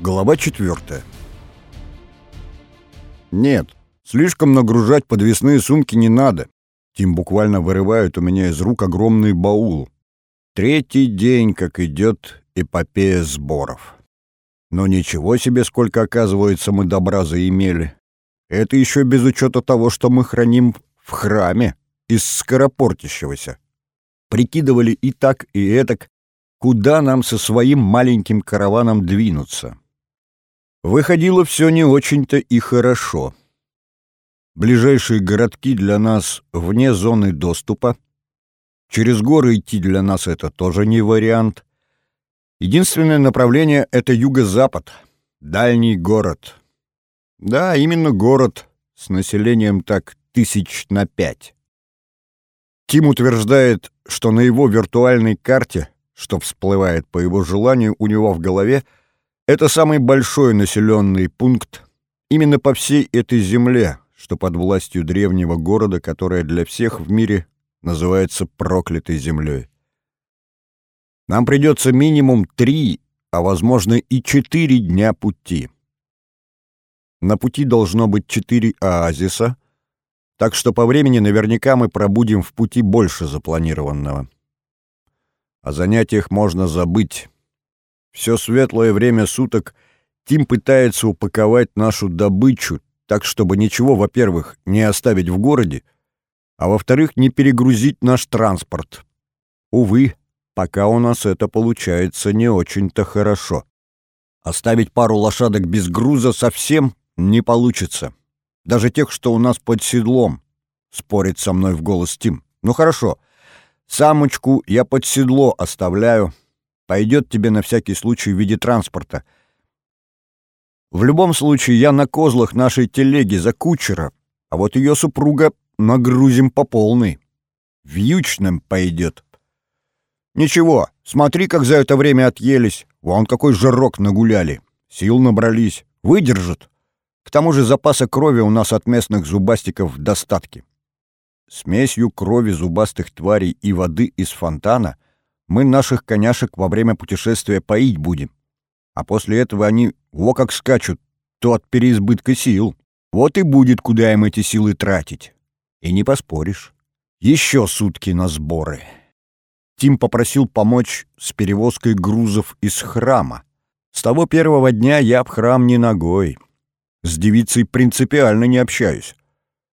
Глава 4. Нет, слишком нагружать подвесные сумки не надо. Тим буквально вырывает у меня из рук огромный баул. Третий день, как идет эпопея сборов. Но ничего себе, сколько, оказывается, мы добра заимели. Это еще без учета того, что мы храним в храме из скоропортящегося. Прикидывали и так, и этак, куда нам со своим маленьким караваном двинуться. Выходило все не очень-то и хорошо. Ближайшие городки для нас вне зоны доступа. Через горы идти для нас это тоже не вариант. Единственное направление — это юго-запад, дальний город. Да, именно город с населением так тысяч на пять. Тим утверждает, что на его виртуальной карте, что всплывает по его желанию у него в голове, это самый большой населенный пункт именно по всей этой земле, что под властью древнего города, которая для всех в мире называется проклятой землей. Нам придется минимум три, а возможно и четыре дня пути. На пути должно быть четыре оазиса, так что по времени наверняка мы пробудем в пути больше запланированного. О занятиях можно забыть. Все светлое время суток Тим пытается упаковать нашу добычу так, чтобы ничего, во-первых, не оставить в городе, а во-вторых, не перегрузить наш транспорт. Увы, пока у нас это получается не очень-то хорошо. Оставить пару лошадок без груза совсем не получится. Даже тех, что у нас под седлом, спорит со мной в голос Тим. Ну хорошо, самочку я под седло оставляю, Пойдет тебе на всякий случай в виде транспорта. В любом случае, я на козлах нашей телеги за кучера, а вот ее супруга нагрузим по полной. Вьючным пойдет. Ничего, смотри, как за это время отъелись. Вон какой жирок нагуляли. Сил набрались. Выдержат. К тому же запаса крови у нас от местных зубастиков в достатке. Смесью крови зубастых тварей и воды из фонтана — мы наших коняшек во время путешествия поить будем. А после этого они во как скачут, то от переизбытка сил. Вот и будет, куда им эти силы тратить. И не поспоришь. Еще сутки на сборы. Тим попросил помочь с перевозкой грузов из храма. С того первого дня я в храм не ногой. С девицей принципиально не общаюсь.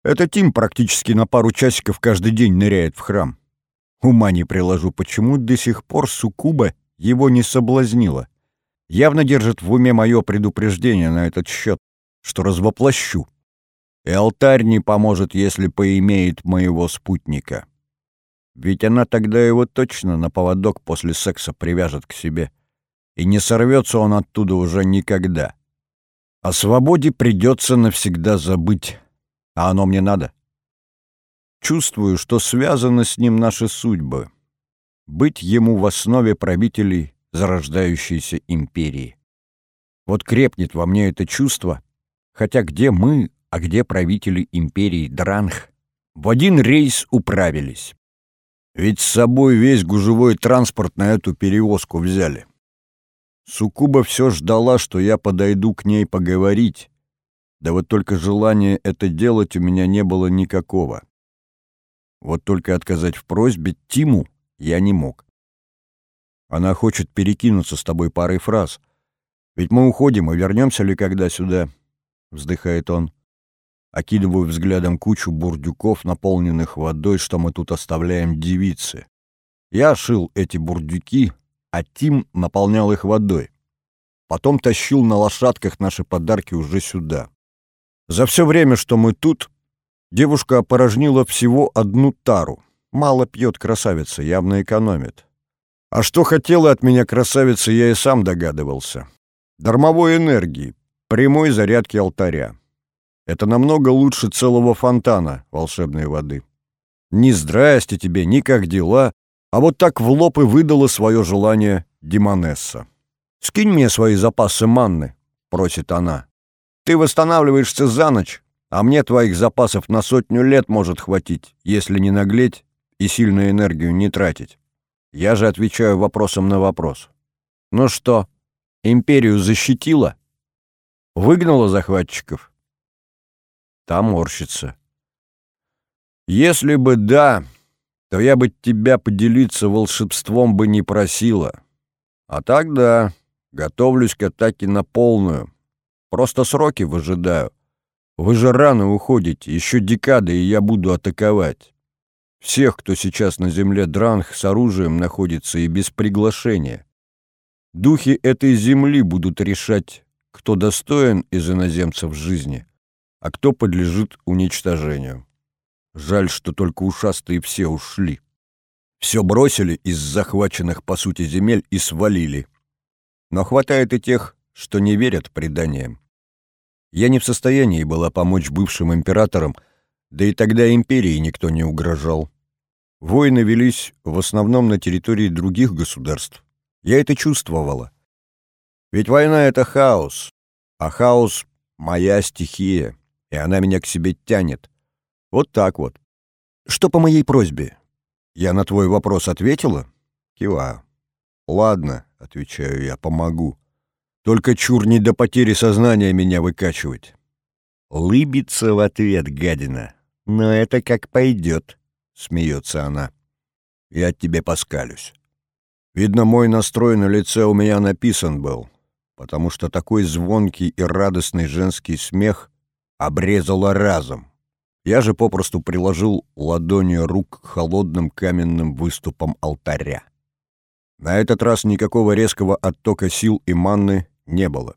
Это Тим практически на пару часиков каждый день ныряет в храм. Ума не приложу, почему до сих пор Сукуба его не соблазнила. Явно держит в уме мое предупреждение на этот счет, что развоплощу. И алтарь не поможет, если поимеет моего спутника. Ведь она тогда его точно на поводок после секса привяжет к себе. И не сорвется он оттуда уже никогда. О свободе придется навсегда забыть. А оно мне надо. Чувствую, что связаны с ним наши судьбы. Быть ему в основе правителей зарождающейся империи. Вот крепнет во мне это чувство, хотя где мы, а где правители империи Дранх, в один рейс управились. Ведь с собой весь гужевой транспорт на эту перевозку взяли. Сукуба все ждала, что я подойду к ней поговорить, да вот только желания это делать у меня не было никакого. Вот только отказать в просьбе Тиму я не мог. Она хочет перекинуться с тобой парой фраз. Ведь мы уходим, и вернемся ли когда сюда?» — вздыхает он. Окидываю взглядом кучу бурдюков, наполненных водой, что мы тут оставляем девице. Я шил эти бурдюки, а Тим наполнял их водой. Потом тащил на лошадках наши подарки уже сюда. За все время, что мы тут, Девушка опорожнила всего одну тару. Мало пьет красавица, явно экономит. А что хотела от меня красавица, я и сам догадывался. Дармовой энергии, прямой зарядки алтаря. Это намного лучше целого фонтана волшебной воды. Ни здрасте тебе, ни как дела, а вот так в лоб и выдала свое желание Димонесса. «Скинь мне свои запасы манны», — просит она. «Ты восстанавливаешься за ночь, а мне твоих запасов на сотню лет может хватить, если не наглеть и сильную энергию не тратить. Я же отвечаю вопросом на вопрос. Ну что, Империю защитила? Выгнала захватчиков? Та морщится. Если бы да, то я бы тебя поделиться волшебством бы не просила. А так да, готовлюсь к атаке на полную. Просто сроки выжидаю. Вы же рано уходите, еще декады, и я буду атаковать. Всех, кто сейчас на земле Дранг с оружием находится и без приглашения. Духи этой земли будут решать, кто достоин из иноземцев жизни, а кто подлежит уничтожению. Жаль, что только ушастые все ушли. Все бросили из захваченных, по сути, земель и свалили. Но хватает и тех, что не верят преданиям. Я не в состоянии была помочь бывшим императорам, да и тогда империи никто не угрожал. Войны велись в основном на территории других государств. Я это чувствовала. Ведь война — это хаос, а хаос — моя стихия, и она меня к себе тянет. Вот так вот. Что по моей просьбе? Я на твой вопрос ответила? Киваю. Ладно, отвечаю я, помогу. Только чур не до потери сознания меня выкачивать. Лыбится в ответ гадина. Но это как пойдет, смеется она. Я тебе поскалюсь. Видно, мой настрой на лице у меня написан был, потому что такой звонкий и радостный женский смех обрезало разом. Я же попросту приложил ладонью рук к холодным каменным выступам алтаря. На этот раз никакого резкого оттока сил и манны не было.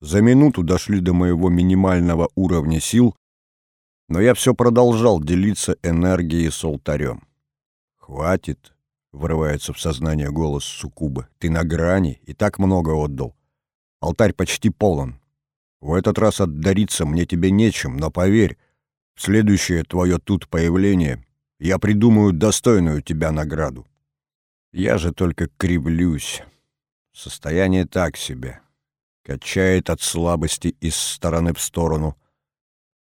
За минуту дошли до моего минимального уровня сил, но я все продолжал делиться энергией с алтарем. «Хватит», — вырывается в сознание голос Сукубы, — «ты на грани и так много отдал. Алтарь почти полон. В этот раз отдариться мне тебе нечем, но поверь, в следующее твое тут появление я придумаю достойную тебя награду. Я же только кривлюсь. Состояние так себе качает от слабости из стороны в сторону.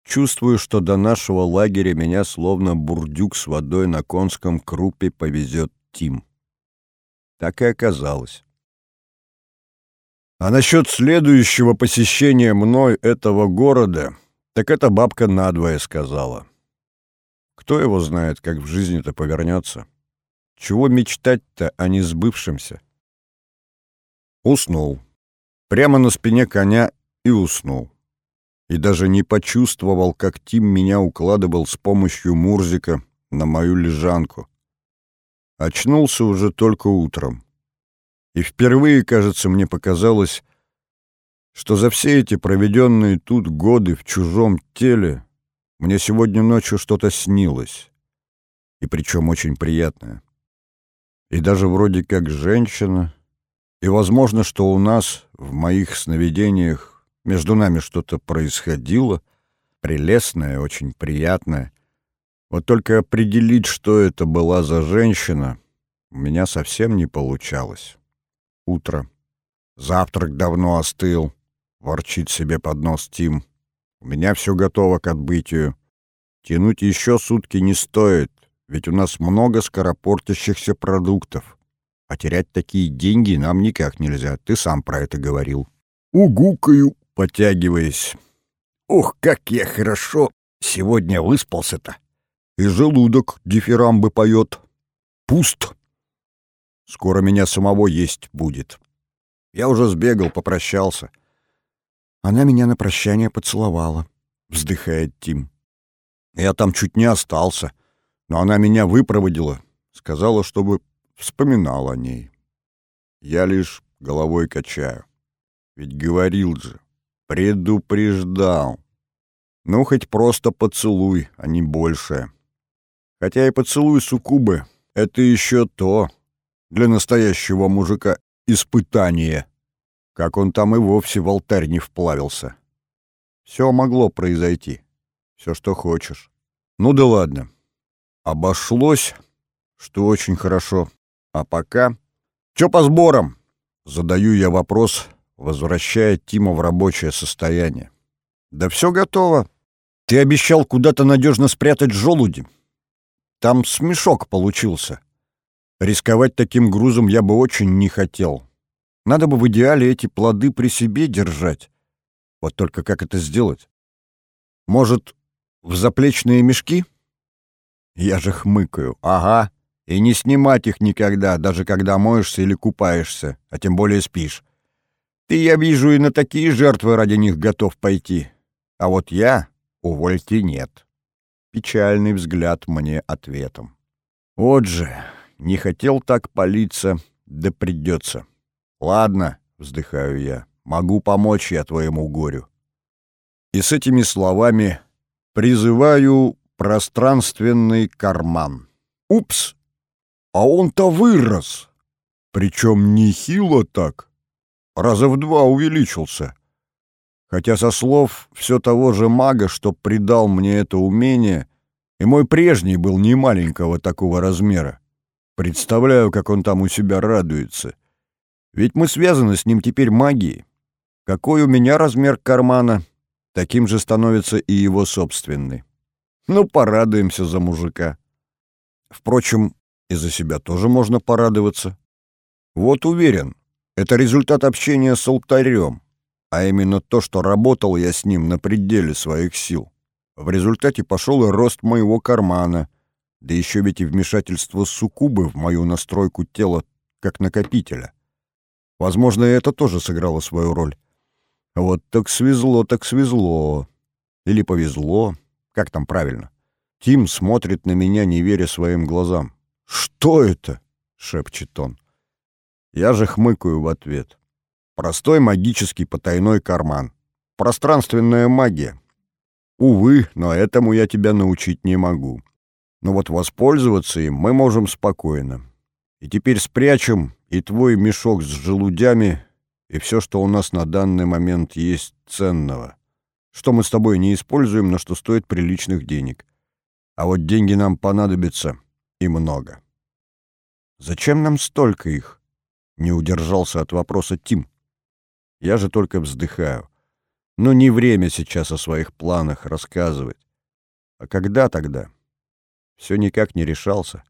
Чувствую, что до нашего лагеря меня словно бурдюк с водой на конском крупе повезет Тим. Так и оказалось. А насчет следующего посещения мной этого города, так эта бабка надвое сказала. Кто его знает, как в жизни-то повернется? Чего мечтать-то о несбывшемся? Уснул прямо на спине коня и уснул. И даже не почувствовал, как Тим меня укладывал с помощью Мурзика на мою лежанку. Очнулся уже только утром. И впервые, кажется, мне показалось, что за все эти проведенные тут годы в чужом теле мне сегодня ночью что-то снилось. И причем очень приятное. И даже вроде как женщина, и возможно, что у нас в моих сновидениях между нами что-то происходило, прелестное, очень приятное. Вот только определить, что это была за женщина, у меня совсем не получалось. Утро. Завтрак давно остыл, ворчит себе под нос Тим. У меня все готово к отбытию. Тянуть еще сутки не стоит, ведь у нас много скоропортящихся продуктов. А терять такие деньги нам никак нельзя. Ты сам про это говорил. Угукаю, потягиваясь. Ох, как я хорошо сегодня выспался-то. И желудок дифирамбы поет. Пуст. Скоро меня самого есть будет. Я уже сбегал, попрощался. Она меня на прощание поцеловала, вздыхает Тим. Я там чуть не остался, но она меня выпроводила. Сказала, чтобы вспоминал о ней. Я лишь головой качаю. Ведь говорил же, предупреждал. Ну, хоть просто поцелуй, а не больше. Хотя и поцелуй суккубы — это еще то для настоящего мужика испытание. Как он там и вовсе в алтарь не вплавился. Все могло произойти. Все, что хочешь. Ну да ладно. Обошлось, что очень хорошо. А пока... Чё по сборам? Задаю я вопрос, возвращая Тима в рабочее состояние. Да все готово. Ты обещал куда-то надежно спрятать желуди. Там смешок получился. Рисковать таким грузом я бы очень не хотел. Надо бы в идеале эти плоды при себе держать. Вот только как это сделать? Может, в заплечные мешки? Я же хмыкаю. Ага. И не снимать их никогда, даже когда моешься или купаешься, а тем более спишь. Ты, я вижу, и на такие жертвы ради них готов пойти. А вот я, увольте, нет. Печальный взгляд мне ответом. Вот же, не хотел так палиться, да придется. Ладно, вздыхаю я, могу помочь я твоему горю. И с этими словами призываю пространственный карман. Упс! А он-то вырос. Причем нехило так. Раза в два увеличился. Хотя со слов все того же мага, что придал мне это умение, и мой прежний был не маленького такого размера. Представляю, как он там у себя радуется. Ведь мы связаны с ним теперь магией. Какой у меня размер кармана, таким же становится и его собственный. Ну, порадуемся за мужика. Впрочем, и за себя тоже можно порадоваться. Вот уверен, это результат общения с алтарем, а именно то, что работал я с ним на пределе своих сил. В результате пошел и рост моего кармана, да еще ведь и вмешательство суккубы в мою настройку тела как накопителя. Возможно, это тоже сыграло свою роль. Вот так свезло, так свезло. Или повезло. Как там правильно? Тим смотрит на меня, не веря своим глазам. «Что это?» — шепчет он. Я же хмыкаю в ответ. Простой магический потайной карман. Пространственная магия. Увы, но этому я тебя научить не могу. Но вот воспользоваться им мы можем спокойно. И теперь спрячем и твой мешок с желудями, и все, что у нас на данный момент есть ценного. Что мы с тобой не используем, но что стоит приличных денег. А вот деньги нам понадобятся и много. Зачем нам столько их? Не удержался от вопроса Тим. Я же только вздыхаю. Но не время сейчас о своих планах рассказывать. А когда тогда? Все никак не решался.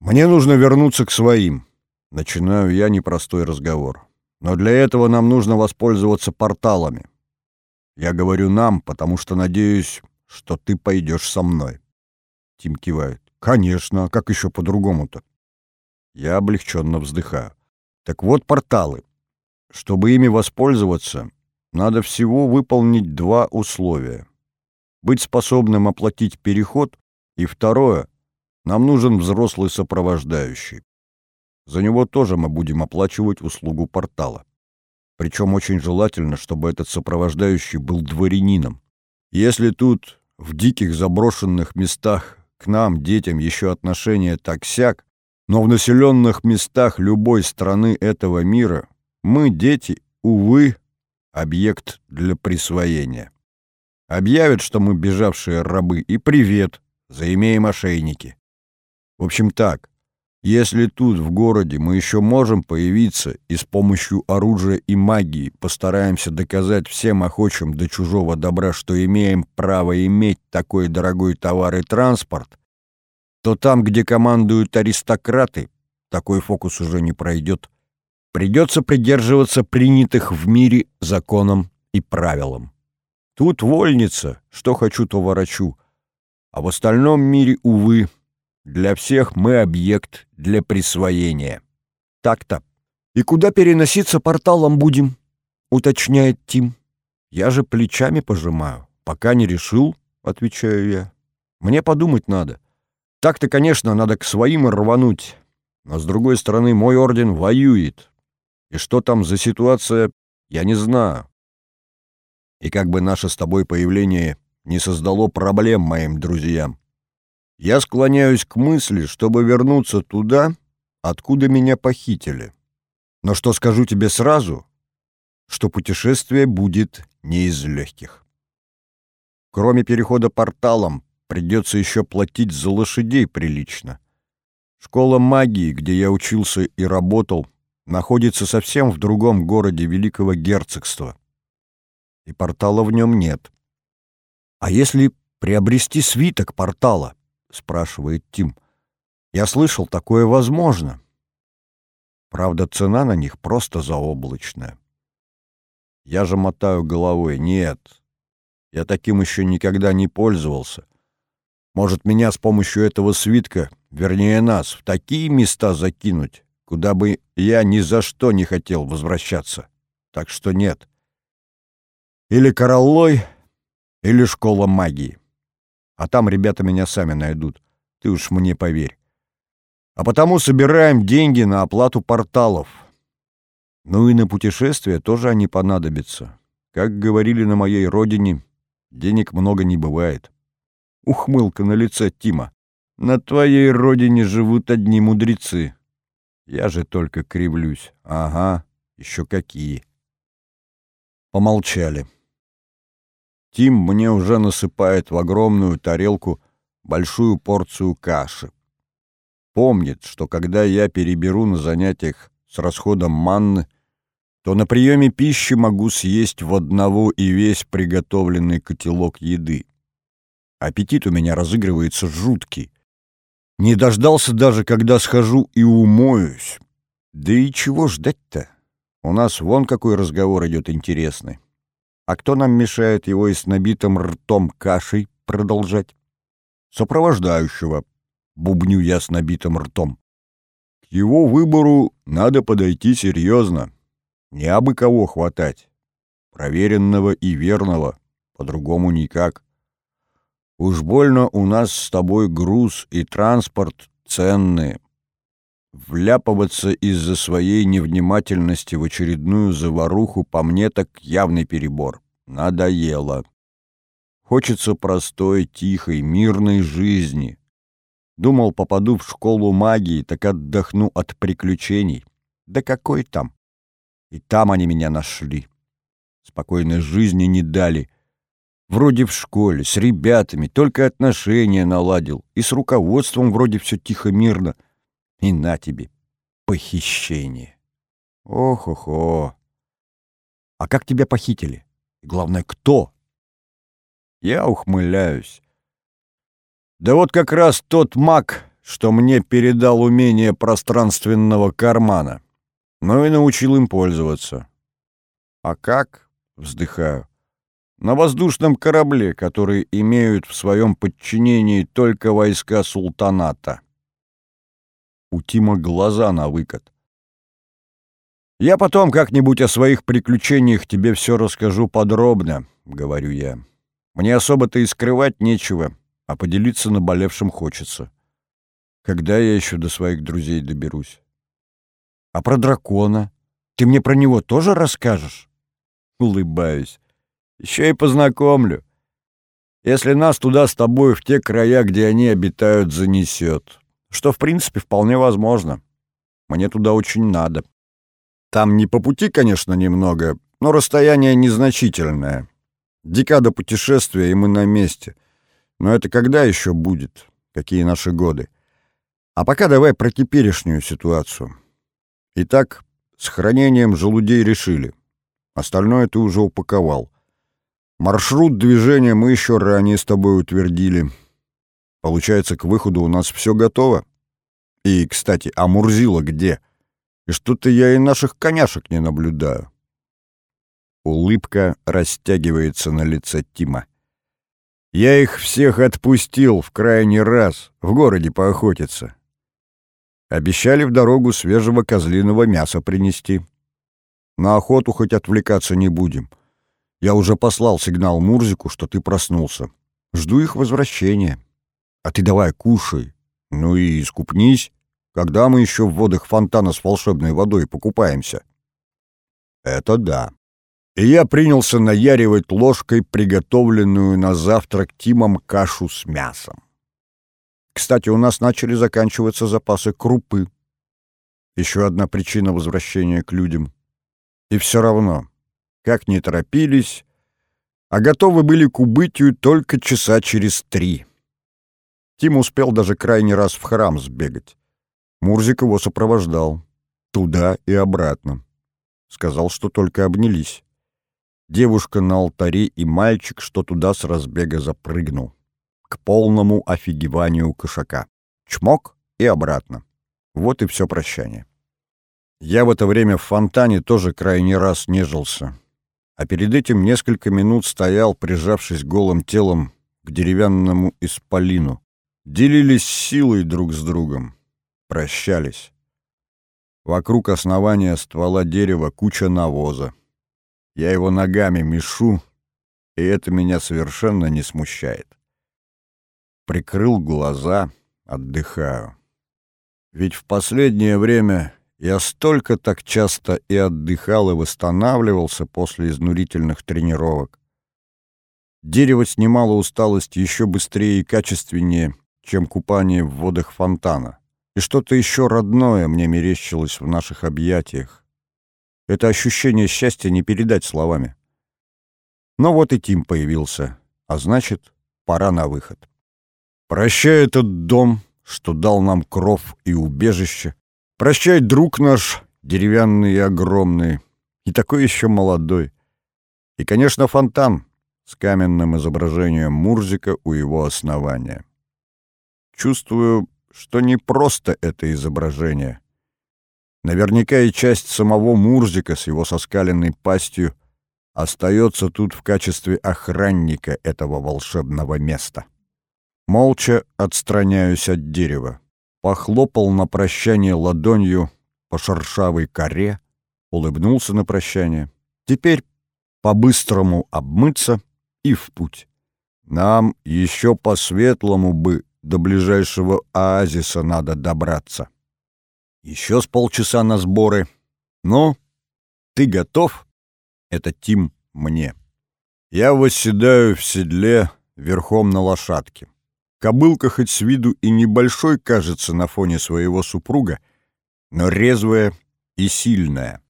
Мне нужно вернуться к своим. Начинаю я непростой разговор. Но для этого нам нужно воспользоваться порталами. Я говорю «нам», потому что надеюсь, что ты пойдешь со мной. Тим кивает. Конечно, как еще по-другому-то? Я облегченно вздыхаю. Так вот порталы. Чтобы ими воспользоваться, надо всего выполнить два условия. Быть способным оплатить переход, и второе, нам нужен взрослый сопровождающий. За него тоже мы будем оплачивать услугу портала. Причем очень желательно, чтобы этот сопровождающий был дворянином. Если тут, в диких заброшенных местах, к нам, детям, еще отношения так-сяк, но в населенных местах любой страны этого мира мы, дети, увы, объект для присвоения. Объявят, что мы бежавшие рабы, и привет, заимеем ошейники. В общем так, если тут, в городе, мы еще можем появиться и с помощью оружия и магии постараемся доказать всем охочим до чужого добра, что имеем право иметь такой дорогой товар и транспорт, то там, где командуют аристократы, такой фокус уже не пройдет. Придется придерживаться принятых в мире законам и правилам. Тут вольница, что хочу, то ворочу. А в остальном мире, увы, для всех мы объект для присвоения. Так-то. И куда переноситься порталом будем? Уточняет Тим. Я же плечами пожимаю. Пока не решил, отвечаю я. Мне подумать надо. Так-то, конечно, надо к своим рвануть. Но, с другой стороны, мой орден воюет. И что там за ситуация, я не знаю. И как бы наше с тобой появление не создало проблем моим друзьям. Я склоняюсь к мысли, чтобы вернуться туда, откуда меня похитили. Но что скажу тебе сразу, что путешествие будет не из легких. Кроме перехода порталом, придется еще платить за лошадей прилично. Школа магии, где я учился и работал, находится совсем в другом городе Великого Герцогства. И портала в нем нет. А если приобрести свиток портала? Спрашивает Тим. Я слышал, такое возможно. Правда, цена на них просто заоблачная. Я же мотаю головой. Нет, я таким еще никогда не пользовался. Может, меня с помощью этого свитка, вернее нас, в такие места закинуть, куда бы я ни за что не хотел возвращаться. Так что нет. Или Короллой, или Школа магии. А там ребята меня сами найдут. Ты уж мне поверь. А потому собираем деньги на оплату порталов. Ну и на путешествия тоже они понадобятся. Как говорили на моей родине, денег много не бывает. Ухмылка на лице Тима. На твоей родине живут одни мудрецы. Я же только кривлюсь. Ага, еще какие. Помолчали. Тим мне уже насыпает в огромную тарелку большую порцию каши. Помнит, что когда я переберу на занятиях с расходом манны, то на приеме пищи могу съесть в одного и весь приготовленный котелок еды. Аппетит у меня разыгрывается жуткий. Не дождался даже, когда схожу и умоюсь. Да и чего ждать-то? У нас вон какой разговор идет интересный. А кто нам мешает его и с набитым ртом кашей продолжать? Сопровождающего, бубню я с набитым ртом. К его выбору надо подойти серьезно. Не абы кого хватать. Проверенного и верного. По-другому никак. Уж больно у нас с тобой груз и транспорт ценные. Вляпываться из-за своей невнимательности в очередную заваруху по мне так явный перебор. Надоело. Хочется простой, тихой, мирной жизни. Думал, попаду в школу магии, так отдохну от приключений. Да какой там? И там они меня нашли. Спокойной жизни не дали. Вроде в школе, с ребятами, только отношения наладил. И с руководством вроде все тихо-мирно. И на тебе, похищение. Ох-охо. А как тебя похитили? И главное, кто? Я ухмыляюсь. Да вот как раз тот маг, что мне передал умение пространственного кармана. Ну и научил им пользоваться. А как? Вздыхаю. На воздушном корабле, который имеют в своем подчинении только войска султаната. У Тима глаза на выкат. «Я потом как-нибудь о своих приключениях тебе все расскажу подробно», — говорю я. «Мне особо-то и скрывать нечего, а поделиться наболевшим хочется. Когда я еще до своих друзей доберусь?» «А про дракона? Ты мне про него тоже расскажешь?» Улыбаюсь. «Еще и познакомлю. Если нас туда с тобой в те края, где они обитают, занесет. Что, в принципе, вполне возможно. Мне туда очень надо. Там не по пути, конечно, немного, но расстояние незначительное. Декада путешествия, и мы на месте. Но это когда еще будет? Какие наши годы? А пока давай про теперешнюю ситуацию. Итак, с хранением желудей решили. Остальное ты уже упаковал. Маршрут движения мы еще ранее с тобой утвердили. Получается, к выходу у нас все готово. И, кстати, а Мурзила где? И что-то я и наших коняшек не наблюдаю. Улыбка растягивается на лице Тима. Я их всех отпустил в крайний раз, в городе поохотиться. Обещали в дорогу свежего козлиного мяса принести. На охоту хоть отвлекаться не будем. Я уже послал сигнал Мурзику, что ты проснулся. Жду их возвращения. А ты давай кушай. Ну и искупнись. Когда мы еще в водах фонтана с волшебной водой покупаемся? Это да. И я принялся наяривать ложкой приготовленную на завтрак Тимом кашу с мясом. Кстати, у нас начали заканчиваться запасы крупы. Еще одна причина возвращения к людям. И все равно, как не торопились, а готовы были к убытию только часа через три. Тим успел даже крайний раз в храм сбегать. Мурзик его сопровождал. Туда и обратно. Сказал, что только обнялись. Девушка на алтаре и мальчик, что туда с разбега запрыгнул. К полному офигеванию кошака. Чмок и обратно. Вот и все прощание. Я в это время в фонтане тоже крайний раз нежился. А перед этим несколько минут стоял, прижавшись голым телом к деревянному исполину. Делились силой друг с другом. Прощались. Вокруг основания ствола дерева куча навоза. Я его ногами мешу, и это меня совершенно не смущает. Прикрыл глаза, отдыхаю. Ведь в последнее время я столько так часто и отдыхал, и восстанавливался после изнурительных тренировок. Дерево снимало усталость еще быстрее и качественнее, чем купание в водах фонтана. И что-то еще родное мне мерещилось в наших объятиях. Это ощущение счастья не передать словами. Но вот и Тим появился, а значит, пора на выход. Прощай этот дом, что дал нам кров и убежище. Прощай, друг наш, деревянный и огромный, и такой еще молодой. И, конечно, фонтан с каменным изображением Мурзика у его основания. Чувствую, что не просто это изображение. Наверняка и часть самого Мурзика с его соскаленной пастью остается тут в качестве охранника этого волшебного места. Молча отстраняюсь от дерева. Похлопал на прощание ладонью по шершавой коре, улыбнулся на прощание. Теперь по-быстрому обмыться и в путь. Нам еще по-светлому бы до ближайшего оазиса надо добраться. Еще с полчаса на сборы. Ну, ты готов? Это Тим мне. Я восседаю в седле верхом на лошадке. Кобылка хоть с виду и небольшой кажется на фоне своего супруга, но резвая и сильная.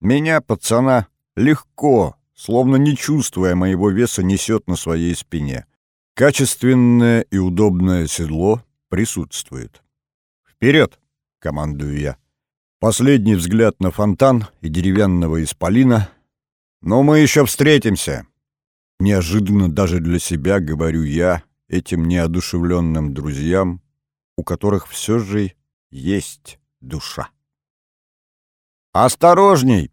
Меня, пацана, легко, словно не чувствуя моего веса, несет на своей спине. Качественное и удобное седло присутствует. «Вперед!» — командую я. Последний взгляд на фонтан и деревянного исполина. «Но мы еще встретимся!» Неожиданно даже для себя говорю я, этим неодушевленным друзьям, у которых все же есть душа. «Осторожней!»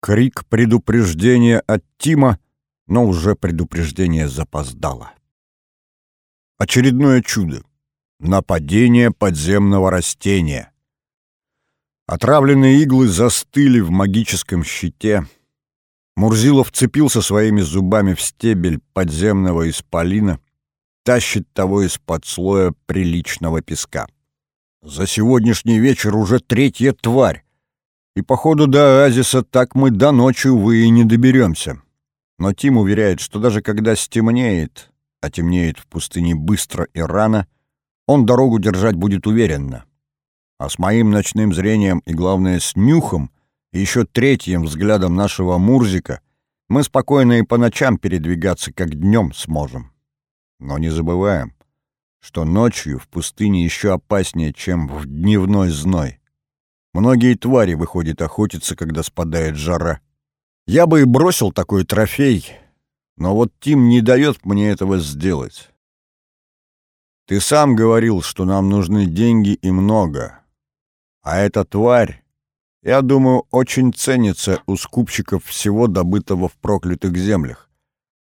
Крик предупреждения от Тима, но уже предупреждение запоздало. Очередное чудо. Нападение подземного растения. Отравленные иглы застыли в магическом щите. Мурзилов вцепился своими зубами в стебель подземного исполина, тащит того из-под слоя приличного песка. За сегодняшний вечер уже третья тварь, и, походу, до оазиса так мы до ночи, увы, и не доберемся. Но Тим уверяет, что даже когда стемнеет, а темнеет в пустыне быстро и рано, он дорогу держать будет уверенно. А с моим ночным зрением и, главное, с нюхом, и еще третьим взглядом нашего Мурзика, мы спокойно и по ночам передвигаться, как днем сможем. Но не забываем, что ночью в пустыне еще опаснее, чем в дневной зной. Многие твари выходят охотиться, когда спадает жара. Я бы и бросил такой трофей, но вот Тим не дает мне этого сделать. Ты сам говорил, что нам нужны деньги и много. А эта тварь, я думаю, очень ценится у скупщиков всего добытого в проклятых землях.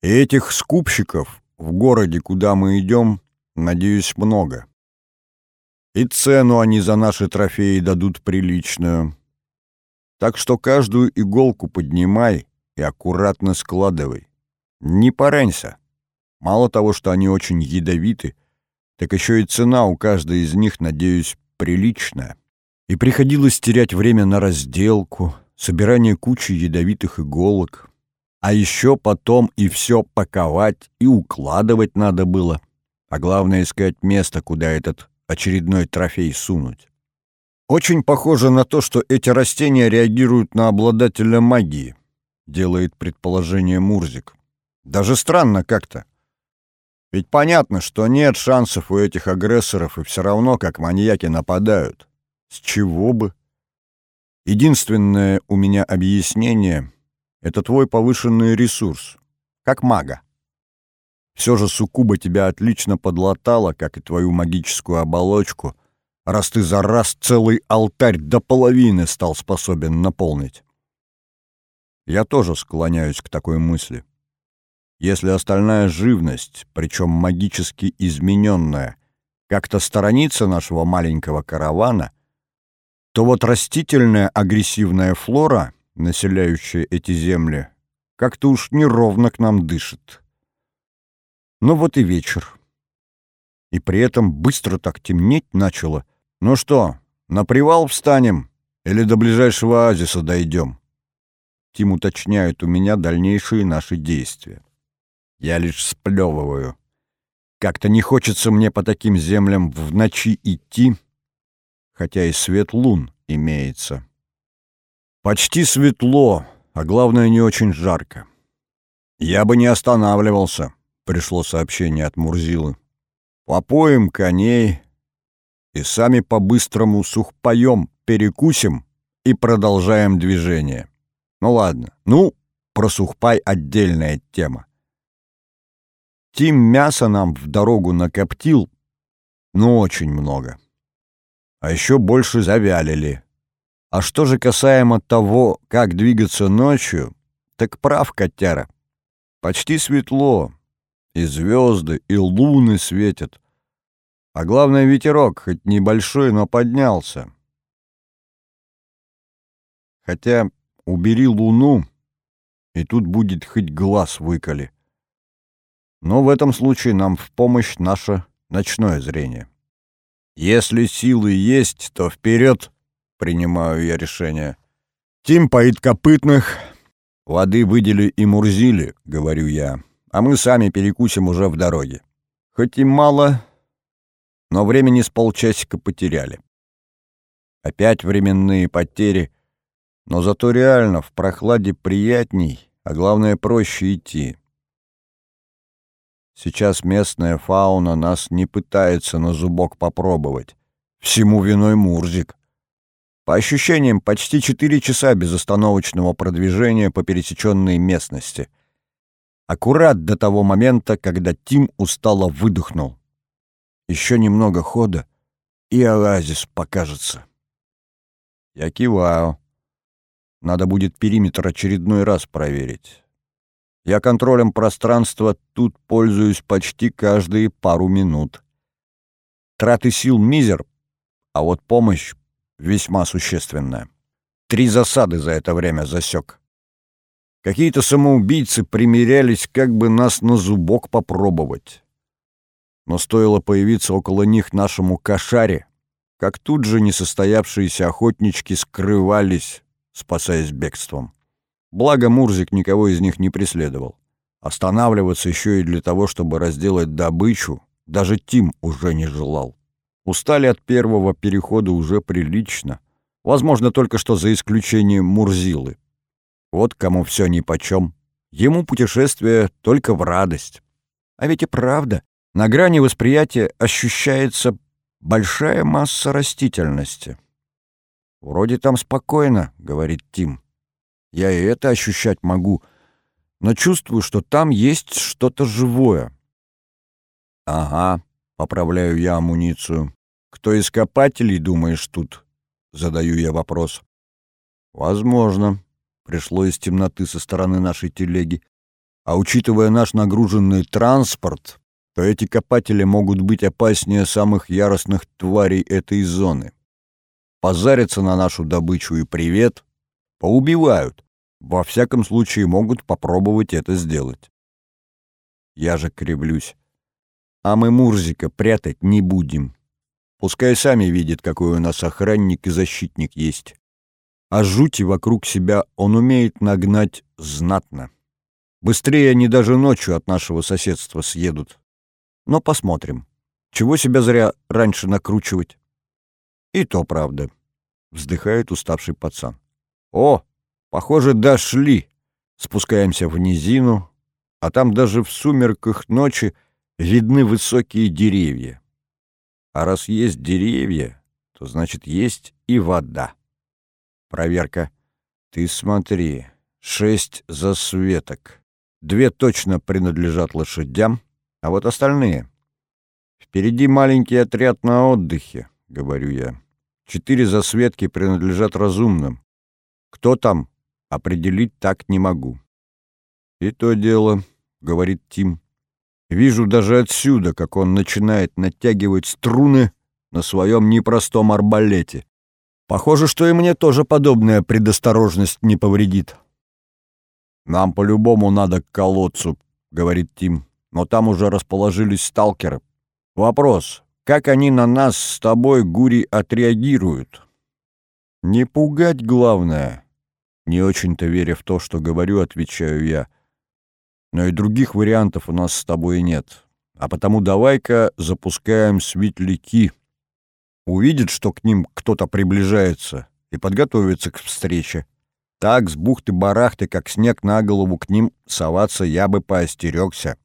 И этих скупщиков в городе, куда мы идем, надеюсь, много. И цену они за наши трофеи дадут приличную. Так что каждую иголку поднимай и аккуратно складывай. Не поранься. Мало того, что они очень ядовиты, так еще и цена у каждой из них, надеюсь, приличная. И приходилось терять время на разделку, собирание кучи ядовитых иголок, а еще потом и все паковать и укладывать надо было. А главное искать место, куда этот очередной трофей сунуть. Очень похоже на то, что эти растения реагируют на обладателя магии, делает предположение Мурзик. Даже странно как-то. Ведь понятно, что нет шансов у этих агрессоров, и все равно как маньяки нападают. С чего бы? Единственное у меня объяснение это твой повышенный ресурс, как мага. Все же Сукуба тебя отлично подлатала, как и твою магическую оболочку, раз ты за раз целый алтарь до половины стал способен наполнить. Я тоже склоняюсь к такой мысли. Если остальная живность, причем магически измененная, как-то сторонится нашего маленького каравана, то вот растительная агрессивная флора, населяющая эти земли, как-то уж неровно к нам дышит. Ну вот и вечер. И при этом быстро так темнеть начало. Ну что, на привал встанем или до ближайшего оазиса дойдем? Тим уточняет у меня дальнейшие наши действия. Я лишь сплевываю. Как-то не хочется мне по таким землям в ночи идти, хотя и свет лун имеется. Почти светло, а главное, не очень жарко. Я бы не останавливался, пришло сообщение от Мурзилы. Попоем коней и сами по-быстрому сухпоем перекусим и продолжаем движение. Ну ладно, ну, про сухпай отдельная тема. Тим мяса нам в дорогу накоптил, ну, очень много. А еще больше завялили. А что же касаемо того, как двигаться ночью, так прав котяра. Почти светло, и звезды, и луны светят. А главное, ветерок, хоть небольшой, но поднялся. Хотя убери луну, и тут будет хоть глаз выколи. Но в этом случае нам в помощь наше ночное зрение. Если силы есть, то вперед, принимаю я решение. Тим поит копытных, воды выдели и мурзили, говорю я, а мы сами перекусим уже в дороге. Хоть и мало, но времени с полчасика потеряли. Опять временные потери, но зато реально в прохладе приятней, а главное проще идти. Сейчас местная фауна нас не пытается на зубок попробовать. Всему виной Мурзик. По ощущениям, почти четыре часа безостановочного продвижения по пересеченной местности. Аккурат до того момента, когда Тим устало выдохнул. Еще немного хода, и оазис покажется. Я киваю. Надо будет периметр очередной раз проверить. Я контролем пространства тут пользуюсь почти каждые пару минут. Траты сил мизер, а вот помощь весьма существенная. Три засады за это время засек. Какие-то самоубийцы примерялись, как бы нас на зубок попробовать. Но стоило появиться около них нашему кошаре, как тут же несостоявшиеся охотнички скрывались, спасаясь бегством. Благо Мурзик никого из них не преследовал. Останавливаться еще и для того, чтобы разделать добычу, даже Тим уже не желал. Устали от первого перехода уже прилично. Возможно, только что за исключением Мурзилы. Вот кому все нипочем. Ему путешествие только в радость. А ведь и правда, на грани восприятия ощущается большая масса растительности. «Вроде там спокойно», — говорит Тим. Я и это ощущать могу, но чувствую, что там есть что-то живое. Ага, поправляю я амуницию. Кто из копателей, думаешь, тут? Задаю я вопрос. Возможно. Пришло из темноты со стороны нашей телеги. А учитывая наш нагруженный транспорт, то эти копатели могут быть опаснее самых яростных тварей этой зоны. Позарятся на нашу добычу и привет, поубивают. Во всяком случае, могут попробовать это сделать. Я же кривлюсь. А мы Мурзика прятать не будем. Пускай сами видят, какой у нас охранник и защитник есть. А жути вокруг себя он умеет нагнать знатно. Быстрее они даже ночью от нашего соседства съедут. Но посмотрим. Чего себя зря раньше накручивать? И то правда, — вздыхает уставший пацан. О, Похоже, дошли. Спускаемся в низину, а там даже в сумерках ночи видны высокие деревья. А раз есть деревья, то значит есть и вода. Проверка. Ты смотри, шесть засветок. Две точно принадлежат лошадям, а вот остальные. Впереди маленький отряд на отдыхе, говорю я. «Четыре засветки принадлежат разумным. Кто там, определить так не могу». «И то дело», — говорит Тим. «Вижу даже отсюда, как он начинает натягивать струны на своем непростом арбалете. Похоже, что и мне тоже подобная предосторожность не повредит». «Нам по-любому надо к колодцу», — говорит Тим. «Но там уже расположились сталкеры. Вопрос, как они на нас с тобой, Гури, отреагируют?» «Не пугать главное», — не очень-то веря в то, что говорю, отвечаю я. «Но и других вариантов у нас с тобой нет. А потому давай-ка запускаем светляки. Увидят, что к ним кто-то приближается, и подготовятся к встрече. Так, с бухты-барахты, как снег на голову, к ним соваться я бы поостерегся.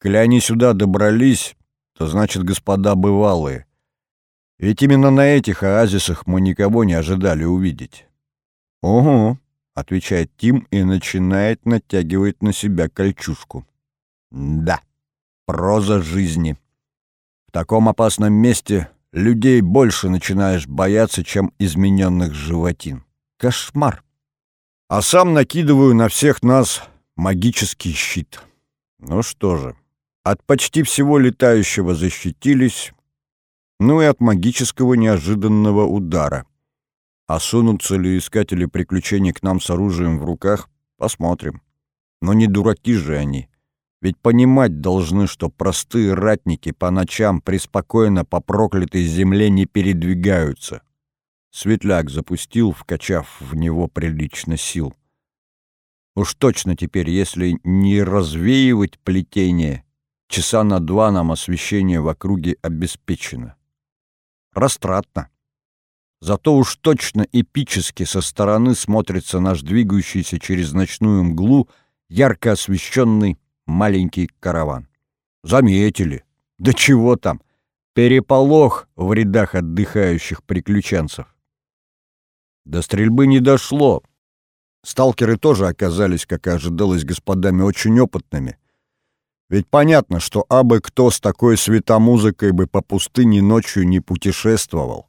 Коли они сюда добрались, то значит, господа бывалые. Ведь именно на этих оазисах мы никого не ожидали увидеть. «Ого», — отвечает Тим и начинает натягивать на себя кольчужку. «Да, проза жизни. В таком опасном месте людей больше начинаешь бояться, чем измененных животин. Кошмар!» а сам накидываю на всех нас магический щит. Ну что же, от почти всего летающего защитились, ну и от магического неожиданного удара. А сунутся ли искатели приключений к нам с оружием в руках, посмотрим. Но не дураки же они. Ведь понимать должны, что простые ратники по ночам преспокойно по проклятой земле не передвигаются. Светляк запустил, вкачав в него прилично сил. Уж точно теперь, если не развеивать плетение, часа на два нам освещение в округе обеспечено. Растратно. Зато уж точно эпически со стороны смотрится наш двигающийся через ночную мглу ярко освещенный маленький караван. Заметили. Да чего там? Переполох в рядах отдыхающих приключенцев. До стрельбы не дошло. Сталкеры тоже оказались, как и ожидалось, господами очень опытными. Ведь понятно, что абы кто с такой светомузыкой бы по пустыне ночью не путешествовал.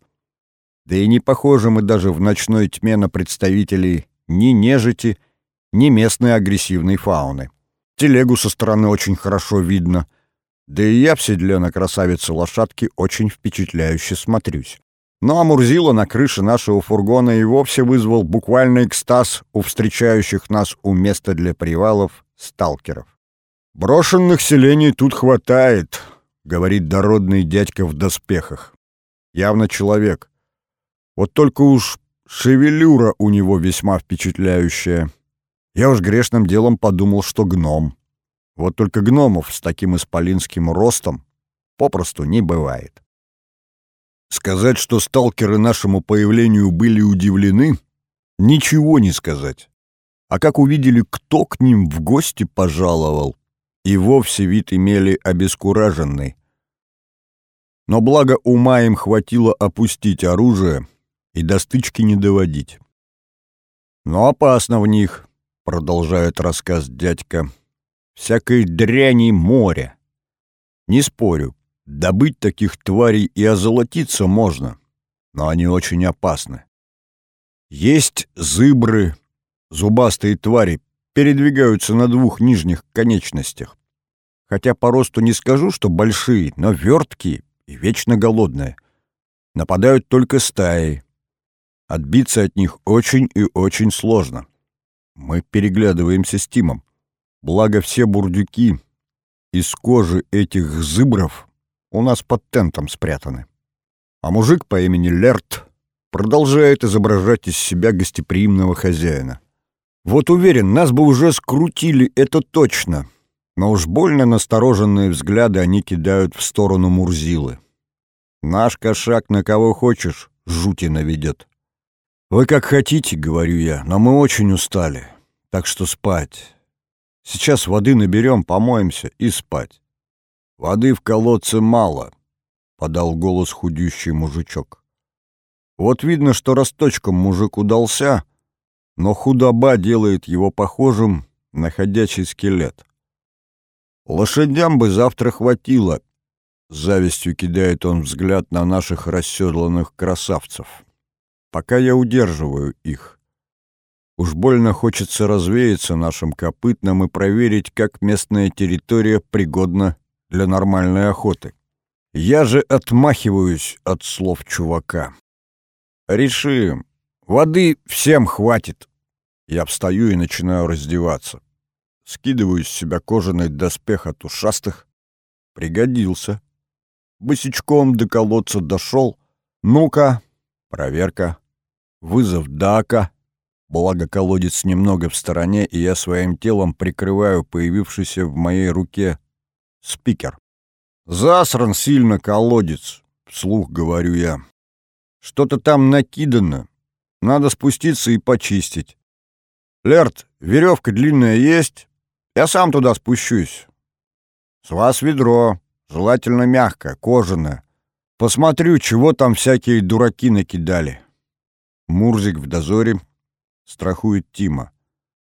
Да и не похожи мы даже в ночной тьме на представителей ни нежити, ни местной агрессивной фауны. Телегу со стороны очень хорошо видно. Да и я в седле на красавице лошадки очень впечатляюще смотрюсь. Но Амурзила на крыше нашего фургона и вовсе вызвал буквально экстаз у встречающих нас у места для привалов сталкеров. «Брошенных селений тут хватает», — говорит дородный дядька в доспехах. Явно человек. Вот только уж шевелюра у него весьма впечатляющая. Я уж грешным делом подумал, что гном. Вот только гномов с таким исполинским ростом попросту не бывает. Сказать, что сталкеры нашему появлению были удивлены, ничего не сказать. А как увидели, кто к ним в гости пожаловал, и вовсе вид имели обескураженный. Но благо ума им хватило опустить оружие и до стычки не доводить. «Но опасно в них», — продолжает рассказ дядька, — «всякой дряни море. Не спорю, Добыть таких тварей и озолотиться можно, но они очень опасны. Есть зыбры, зубастые твари, передвигаются на двух нижних конечностях. Хотя по росту не скажу, что большие, но верткие и вечно голодные. Нападают только стаи. Отбиться от них очень и очень сложно. Мы переглядываемся с Тимом. Благо все бурдюки из кожи этих зыбров у нас под тентом спрятаны. А мужик по имени Лерт продолжает изображать из себя гостеприимного хозяина. Вот уверен, нас бы уже скрутили, это точно. Но уж больно настороженные взгляды они кидают в сторону Мурзилы. Наш кошак на кого хочешь жути наведет. «Вы как хотите», — говорю я, — «но мы очень устали, так что спать. Сейчас воды наберем, помоемся и спать». «Воды в колодце мало», — подал голос худющий мужичок. «Вот видно, что росточком мужик удался, но худоба делает его похожим на ходячий скелет. Лошадям бы завтра хватило. С завистью кидает он взгляд на наших расседланных красавцев. Пока я удерживаю их. Уж больно хочется развеяться нашим копытным и проверить, как местная территория пригодна для нормальной охоты. Я же отмахиваюсь от слов чувака. «Решим. Воды всем хватит». Я встаю и начинаю раздеваться. Скидываю с себя кожаный доспех от ушастых. Пригодился. Босичком до колодца дошел. Ну-ка, проверка. Вызов Дака. Благо колодец немного в стороне, и я своим телом прикрываю появившийся в моей руке спикер. «Засран сильно колодец», — вслух говорю я. «Что-то там накидано. Надо спуститься и почистить. Лерт, веревка длинная есть? Я сам туда спущусь. С вас ведро, желательно мягкое, кожаное. Посмотрю, чего там всякие дураки накидали». Мурзик в дозоре страхует Тима.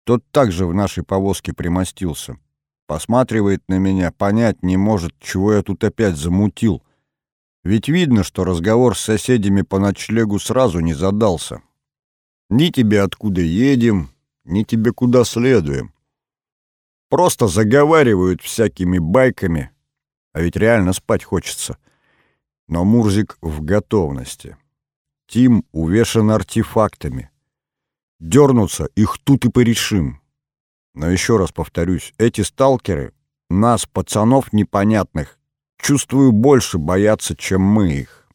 Тот также в нашей повозке примостился. Посматривает на меня, понять не может, чего я тут опять замутил. Ведь видно, что разговор с соседями по ночлегу сразу не задался. Ни тебе откуда едем, ни тебе куда следуем. Просто заговаривают всякими байками, а ведь реально спать хочется. Но Мурзик в готовности. Тим увешан артефактами. Дернутся, их тут и порешим. Но еще раз повторюсь, эти сталкеры, нас, пацанов непонятных, чувствую, больше боятся, чем мы их.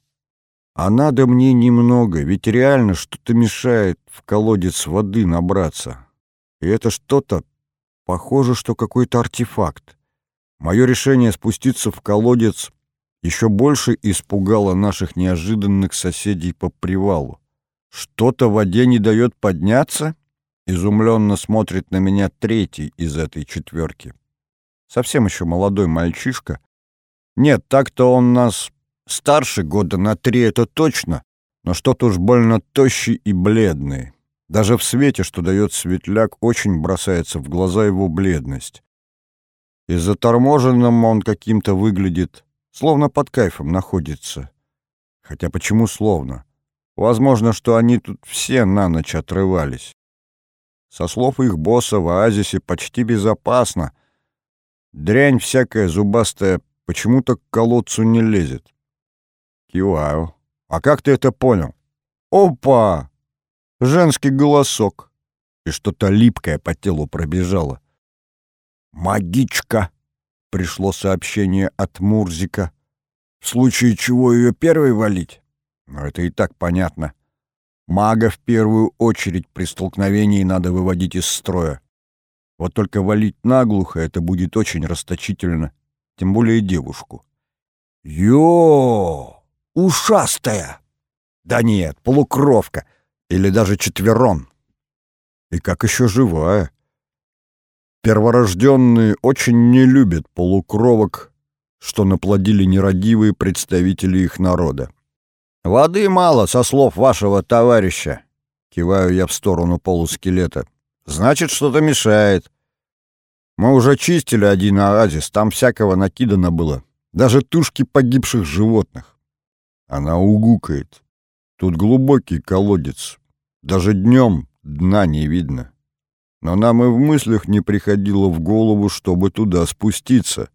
А надо мне немного, ведь реально что-то мешает в колодец воды набраться. И это что-то, похоже, что какой-то артефакт. Мое решение спуститься в колодец еще больше испугало наших неожиданных соседей по привалу. Что-то в воде не дает подняться? Изумленно смотрит на меня третий из этой четверки. Совсем еще молодой мальчишка. Нет, так-то он нас старше года на три, это точно, но что-то уж больно тощий и бледный. Даже в свете, что дает светляк, очень бросается в глаза его бледность. И заторможенным он каким-то выглядит, словно под кайфом находится. Хотя почему словно? Возможно, что они тут все на ночь отрывались. Со слов их босса в оазисе почти безопасно. Дрянь всякая зубастая почему-то к колодцу не лезет. Киваю. А как ты это понял? Опа! Женский голосок. И что-то липкое по телу пробежало. «Магичка!» — пришло сообщение от Мурзика. «В случае чего ее первой валить?» Но это и так понятно. Мага в первую очередь при столкновении надо выводить из строя. Вот только валить наглухо это будет очень расточительно, тем более девушку. Ё! Ушастая! Да нет, полукровка или даже четверон. И как еще живая. Перворожденные очень не любят полукровок, что наплодили нерадивые представители их народа. «Воды мало, со слов вашего товарища», — киваю я в сторону полускелета. «Значит, что-то мешает. Мы уже чистили один оазис, там всякого накидано было. Даже тушки погибших животных». Она угукает. Тут глубокий колодец. Даже днем дна не видно. Но нам и в мыслях не приходило в голову, чтобы туда спуститься.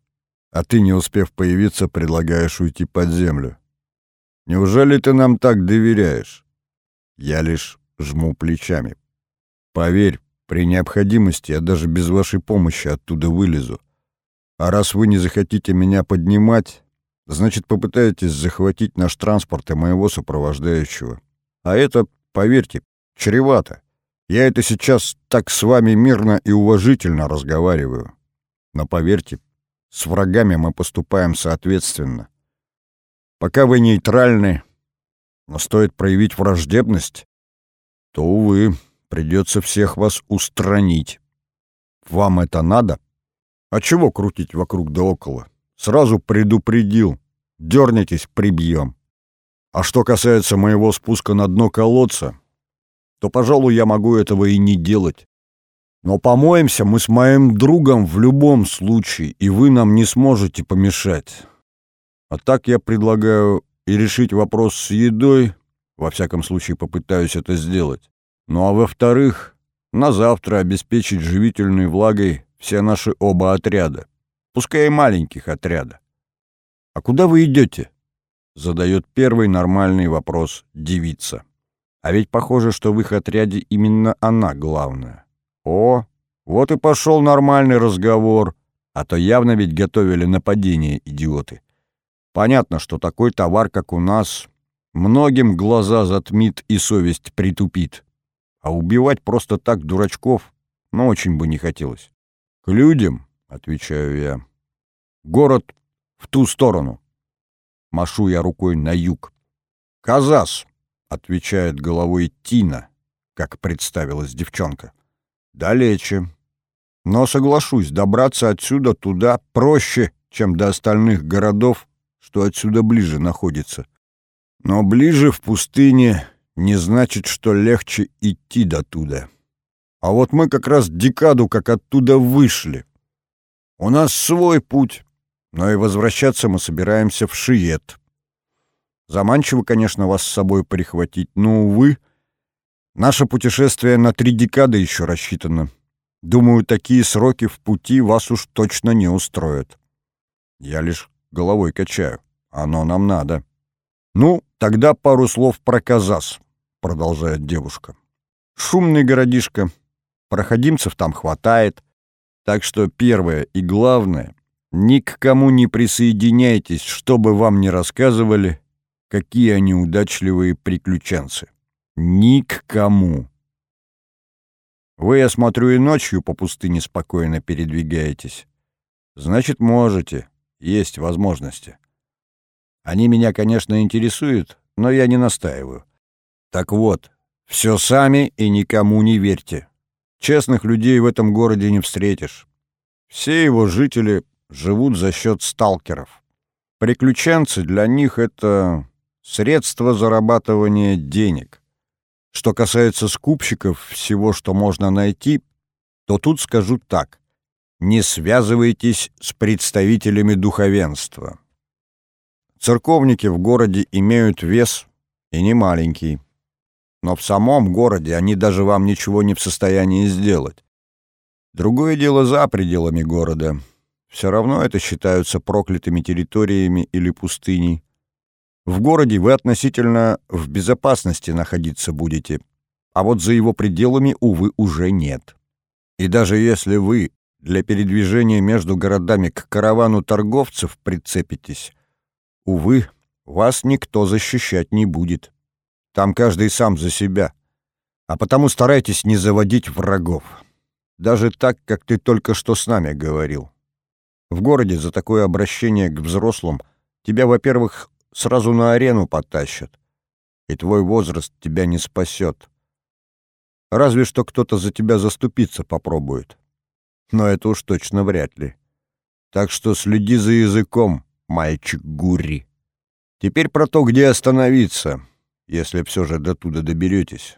А ты, не успев появиться, предлагаешь уйти под землю. Неужели ты нам так доверяешь? Я лишь жму плечами. Поверь, при необходимости я даже без вашей помощи оттуда вылезу. А раз вы не захотите меня поднимать, значит, попытаетесь захватить наш транспорт и моего сопровождающего. А это, поверьте, чревато. Я это сейчас так с вами мирно и уважительно разговариваю. Но поверьте, с врагами мы поступаем соответственно. Пока вы нейтральны, но стоит проявить враждебность, то, увы, придется всех вас устранить. Вам это надо? А чего крутить вокруг да около? Сразу предупредил. Дернетесь, прибьем. А что касается моего спуска на дно колодца, то, пожалуй, я могу этого и не делать. Но помоемся мы с моим другом в любом случае, и вы нам не сможете помешать. А так я предлагаю и решить вопрос с едой, во всяком случае попытаюсь это сделать. Ну а во-вторых, на завтра обеспечить живительной влагой все наши оба отряда, пускай и маленьких отряда. «А куда вы идете?» — задает первый нормальный вопрос девица. А ведь похоже, что в их отряде именно она главная. О, вот и пошел нормальный разговор, а то явно ведь готовили нападение идиоты. Понятно, что такой товар, как у нас, многим глаза затмит и совесть притупит. А убивать просто так дурачков, ну, очень бы не хотелось. «К людям», — отвечаю я. «Город в ту сторону». Машу я рукой на юг. «Казас», — отвечает головой Тина, как представилась девчонка. «Далече. Но соглашусь, добраться отсюда туда проще, чем до остальных городов, что отсюда ближе находится. Но ближе в пустыне не значит, что легче идти до туда. А вот мы как раз декаду как оттуда вышли. У нас свой путь, но и возвращаться мы собираемся в Шиет. Заманчиво, конечно, вас с собой прихватить, но, увы, наше путешествие на три декады еще рассчитано. Думаю, такие сроки в пути вас уж точно не устроят. Я лишь головой качаю. Оно нам надо. Ну, тогда пару слов про Казас, продолжает девушка. Шумный городишко, проходимцев там хватает, так что первое и главное, ни к кому не присоединяйтесь, чтобы вам не рассказывали, какие они удачливые приключенцы. Ни кому. Вы, я смотрю, и ночью по пустыне спокойно передвигаетесь. Значит, можете. Есть возможности. Они меня, конечно, интересуют, но я не настаиваю. Так вот, все сами и никому не верьте. Честных людей в этом городе не встретишь. Все его жители живут за счет сталкеров. Приключенцы для них — это средство зарабатывания денег. Что касается скупщиков всего, что можно найти, то тут скажу так не связывайтесь с представителями духовенства. Церковники в городе имеют вес и не маленький. Но в самом городе они даже вам ничего не в состоянии сделать. Другое дело за пределами города. Все равно это считаются проклятыми территориями или пустыней. В городе вы относительно в безопасности находиться будете, а вот за его пределами, увы, уже нет. И даже если вы для передвижения между городами к каравану торговцев прицепитесь, увы, вас никто защищать не будет. Там каждый сам за себя. А потому старайтесь не заводить врагов. Даже так, как ты только что с нами говорил. В городе за такое обращение к взрослым тебя, во-первых, сразу на арену потащат, и твой возраст тебя не спасет. Разве что кто-то за тебя заступиться попробует но это уж точно вряд ли. Так что следи за языком, мальчик Гурри. Теперь про то, где остановиться, если все же до туда доберетесь.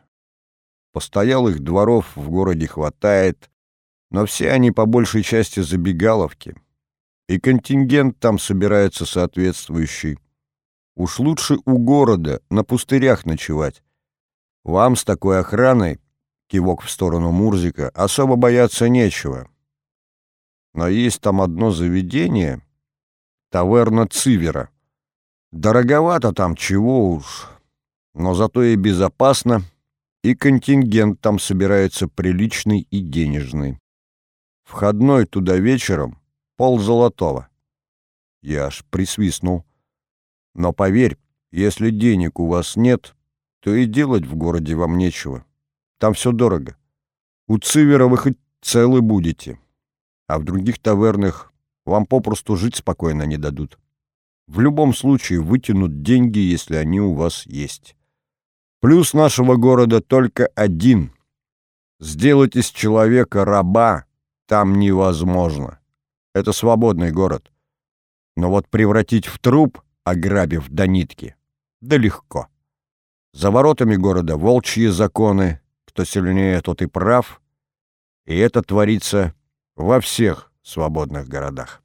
Постоялых дворов в городе хватает, но все они по большей части забегаловки. И контингент там собирается соответствующий. Уж лучше у города, на пустырях ночевать. Вам с такой охраной, кивок в сторону Мурзика, особо бояться нечего. Но есть там одно заведение, таверна Цивера. Дороговато там, чего уж, но зато и безопасно, и контингент там собирается приличный и денежный. Входной туда вечером пол золотого. Я аж присвистнул. Но поверь, если денег у вас нет, то и делать в городе вам нечего. Там все дорого. У Цивера вы хоть целы будете а в других тавернах вам попросту жить спокойно не дадут. В любом случае вытянут деньги, если они у вас есть. Плюс нашего города только один. Сделать из человека раба там невозможно. Это свободный город. Но вот превратить в труп, ограбив до нитки, да легко. За воротами города волчьи законы, кто сильнее, тот и прав. И это творится во всех свободных городах.